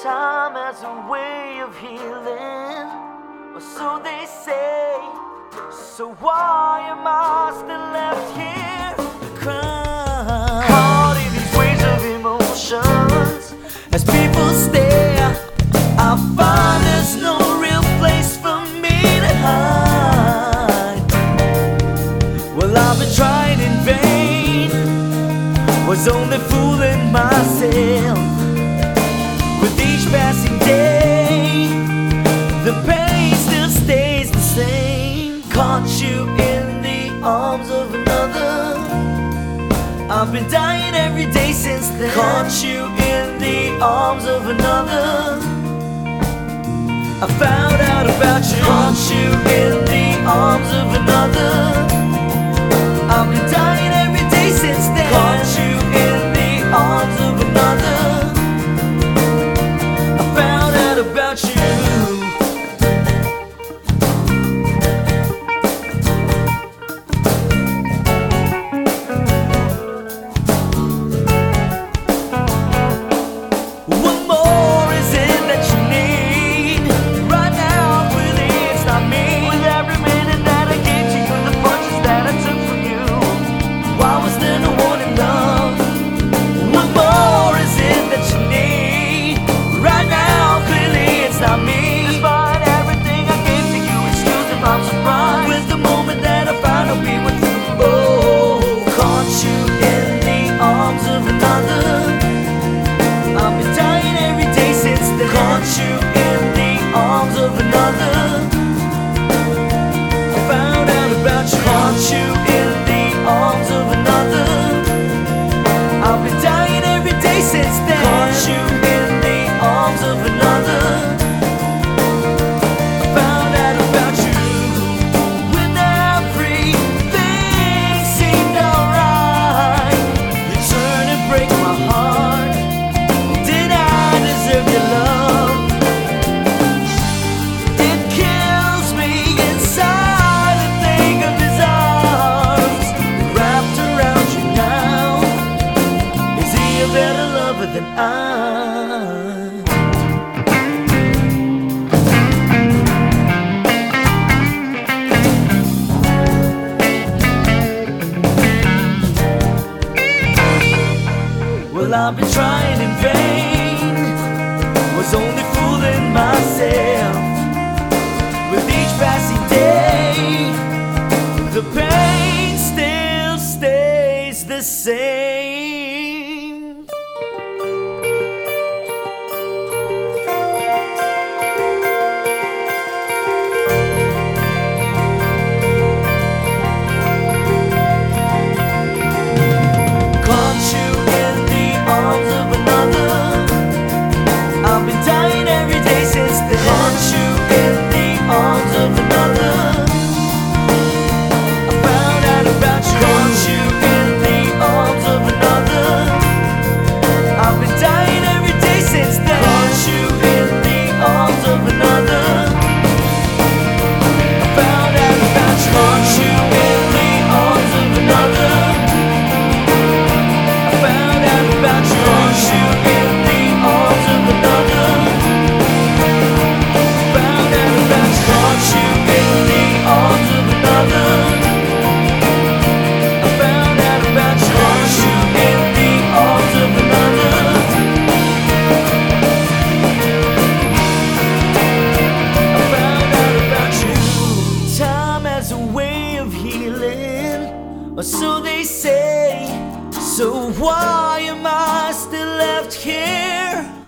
Time has a way of healing, or so they say. So why am I? you in the arms of another. I've been dying every day since then. Caught you in the arms of another. I found out about you. I've been trying in vain. Was only fooling myself. With each passing day, the pain still stays the same. they say. So why am I still left here?